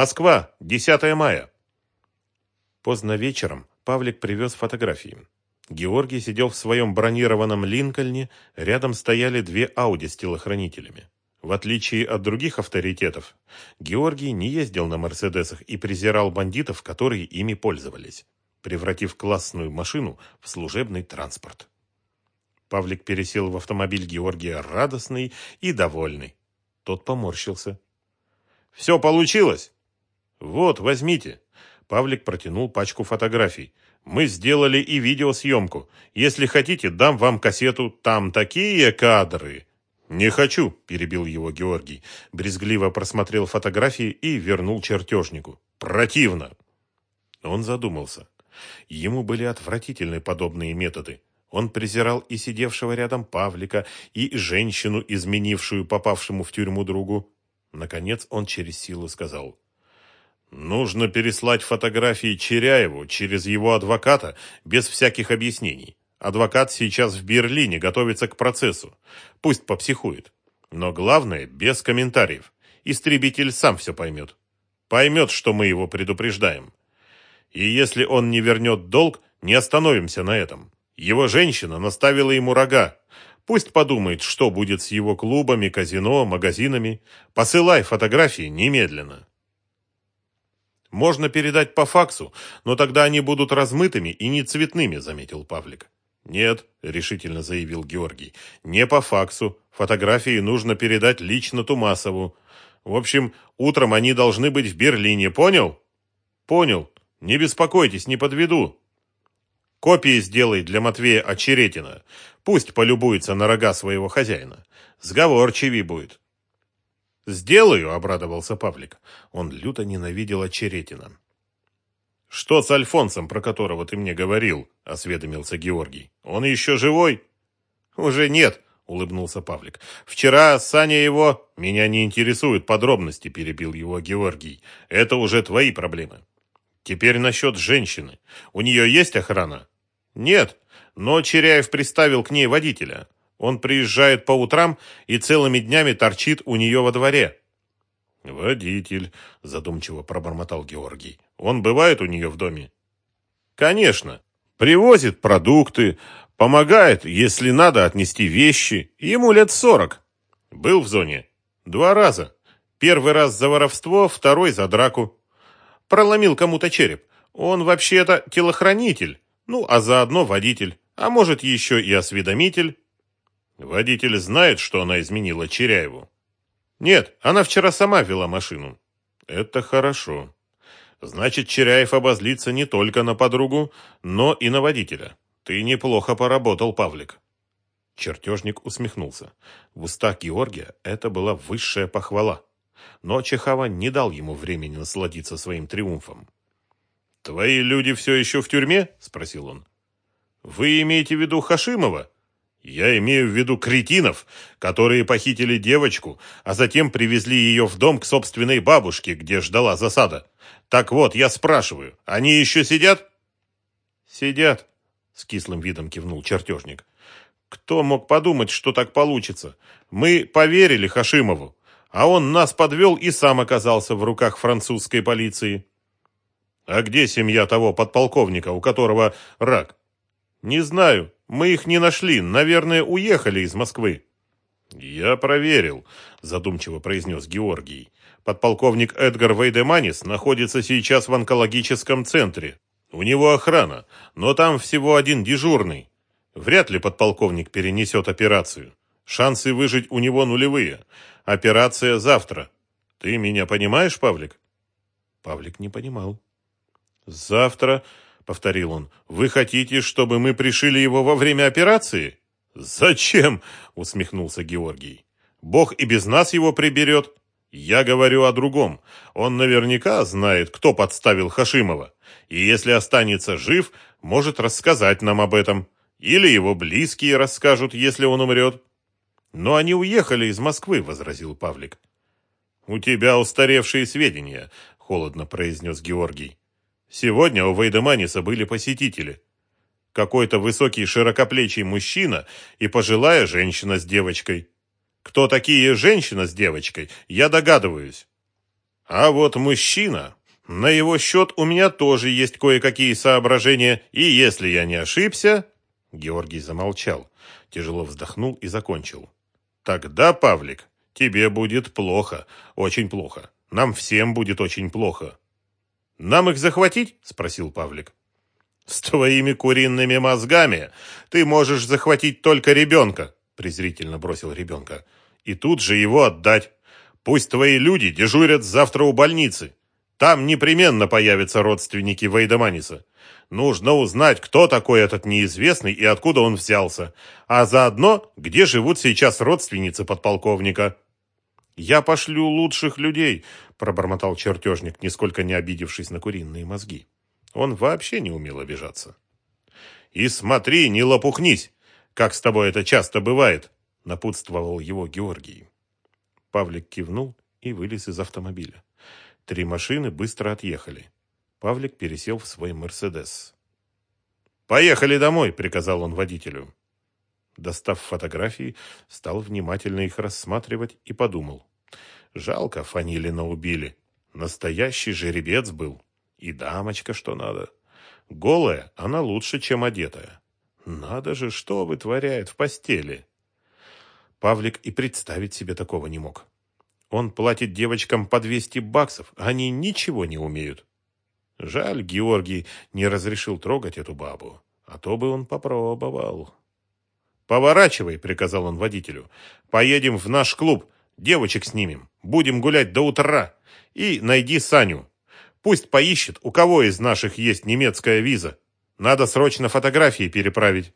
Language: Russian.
Москва, 10 мая. Поздно вечером Павлик привез фотографии. Георгий сидел в своем бронированном Линкольне, рядом стояли две Ауди с телохранителями. В отличие от других авторитетов, Георгий не ездил на «Мерседесах» и презирал бандитов, которые ими пользовались, превратив классную машину в служебный транспорт. Павлик пересел в автомобиль Георгия радостный и довольный. Тот поморщился. «Все получилось?» «Вот, возьмите». Павлик протянул пачку фотографий. «Мы сделали и видеосъемку. Если хотите, дам вам кассету. Там такие кадры!» «Не хочу», – перебил его Георгий. Брезгливо просмотрел фотографии и вернул чертежнику. «Противно!» Он задумался. Ему были отвратительны подобные методы. Он презирал и сидевшего рядом Павлика, и женщину, изменившую попавшему в тюрьму другу. Наконец он через силу сказал. «Нужно переслать фотографии Черяеву через его адвоката без всяких объяснений. Адвокат сейчас в Берлине готовится к процессу. Пусть попсихует. Но главное, без комментариев. Истребитель сам все поймет. Поймет, что мы его предупреждаем. И если он не вернет долг, не остановимся на этом. Его женщина наставила ему рога. Пусть подумает, что будет с его клубами, казино, магазинами. Посылай фотографии немедленно. Можно передать по факсу, но тогда они будут размытыми и не цветными, заметил Павлик. Нет, решительно заявил Георгий. Не по факсу. Фотографии нужно передать лично Тумасову. В общем, утром они должны быть в Берлине, понял? Понял. Не беспокойтесь, не подведу. Копии сделай для Матвея Очеретина. Пусть полюбуется на рога своего хозяина. Сговорчивей будет. «Сделаю», — обрадовался Павлик. Он люто ненавидел Очеретина. «Что с Альфонсом, про которого ты мне говорил?» — осведомился Георгий. «Он еще живой?» «Уже нет», — улыбнулся Павлик. «Вчера Саня его...» «Меня не интересуют подробности», — перебил его Георгий. «Это уже твои проблемы». «Теперь насчет женщины. У нее есть охрана?» Нет, но Черяев приставил к ней водителя. Он приезжает по утрам и целыми днями торчит у нее во дворе. Водитель, задумчиво пробормотал Георгий. Он бывает у нее в доме? Конечно. Привозит продукты, помогает, если надо, отнести вещи. Ему лет сорок. Был в зоне? Два раза. Первый раз за воровство, второй за драку. Проломил кому-то череп. Он вообще-то телохранитель. Ну, а заодно водитель, а может еще и осведомитель. Водитель знает, что она изменила Черяеву. Нет, она вчера сама вела машину. Это хорошо. Значит, Черяев обозлится не только на подругу, но и на водителя. Ты неплохо поработал, Павлик. Чертежник усмехнулся. В устах Георгия это была высшая похвала. Но Чехова не дал ему времени насладиться своим триумфом. «Твои люди все еще в тюрьме?» – спросил он. «Вы имеете в виду Хашимова?» «Я имею в виду кретинов, которые похитили девочку, а затем привезли ее в дом к собственной бабушке, где ждала засада. Так вот, я спрашиваю, они еще сидят?» «Сидят», – с кислым видом кивнул чертежник. «Кто мог подумать, что так получится? Мы поверили Хашимову, а он нас подвел и сам оказался в руках французской полиции». А где семья того подполковника, у которого рак? Не знаю. Мы их не нашли. Наверное, уехали из Москвы. Я проверил, задумчиво произнес Георгий. Подполковник Эдгар Вейдеманис находится сейчас в онкологическом центре. У него охрана, но там всего один дежурный. Вряд ли подполковник перенесет операцию. Шансы выжить у него нулевые. Операция завтра. Ты меня понимаешь, Павлик? Павлик не понимал. «Завтра», — повторил он, — «вы хотите, чтобы мы пришили его во время операции?» «Зачем?» — усмехнулся Георгий. «Бог и без нас его приберет». «Я говорю о другом. Он наверняка знает, кто подставил Хашимова. И если останется жив, может рассказать нам об этом. Или его близкие расскажут, если он умрет». «Но они уехали из Москвы», — возразил Павлик. «У тебя устаревшие сведения», — холодно произнес Георгий. Сегодня у Вейдеманиса были посетители. Какой-то высокий широкоплечий мужчина и пожилая женщина с девочкой. Кто такие женщина с девочкой, я догадываюсь. А вот мужчина, на его счет у меня тоже есть кое-какие соображения, и если я не ошибся...» Георгий замолчал, тяжело вздохнул и закончил. «Тогда, Павлик, тебе будет плохо, очень плохо. Нам всем будет очень плохо». «Нам их захватить?» – спросил Павлик. «С твоими куриными мозгами ты можешь захватить только ребенка», – презрительно бросил ребенка. «И тут же его отдать. Пусть твои люди дежурят завтра у больницы. Там непременно появятся родственники Вейдаманиса. Нужно узнать, кто такой этот неизвестный и откуда он взялся, а заодно, где живут сейчас родственницы подполковника. «Я пошлю лучших людей», – пробормотал чертежник, нисколько не обидевшись на куриные мозги. Он вообще не умел обижаться. «И смотри, не лопухнись, как с тобой это часто бывает», – напутствовал его Георгий. Павлик кивнул и вылез из автомобиля. Три машины быстро отъехали. Павлик пересел в свой «Мерседес». «Поехали домой», — приказал он водителю. Достав фотографии, стал внимательно их рассматривать и подумал. Жалко, Фанилина убили. Настоящий жеребец был. И дамочка что надо. Голая она лучше, чем одетая. Надо же, что вытворяет в постели. Павлик и представить себе такого не мог. Он платит девочкам по 200 баксов, а они ничего не умеют. Жаль, Георгий не разрешил трогать эту бабу, а то бы он попробовал. «Поворачивай», — приказал он водителю. «Поедем в наш клуб, девочек снимем, будем гулять до утра. И найди Саню. Пусть поищет, у кого из наших есть немецкая виза. Надо срочно фотографии переправить».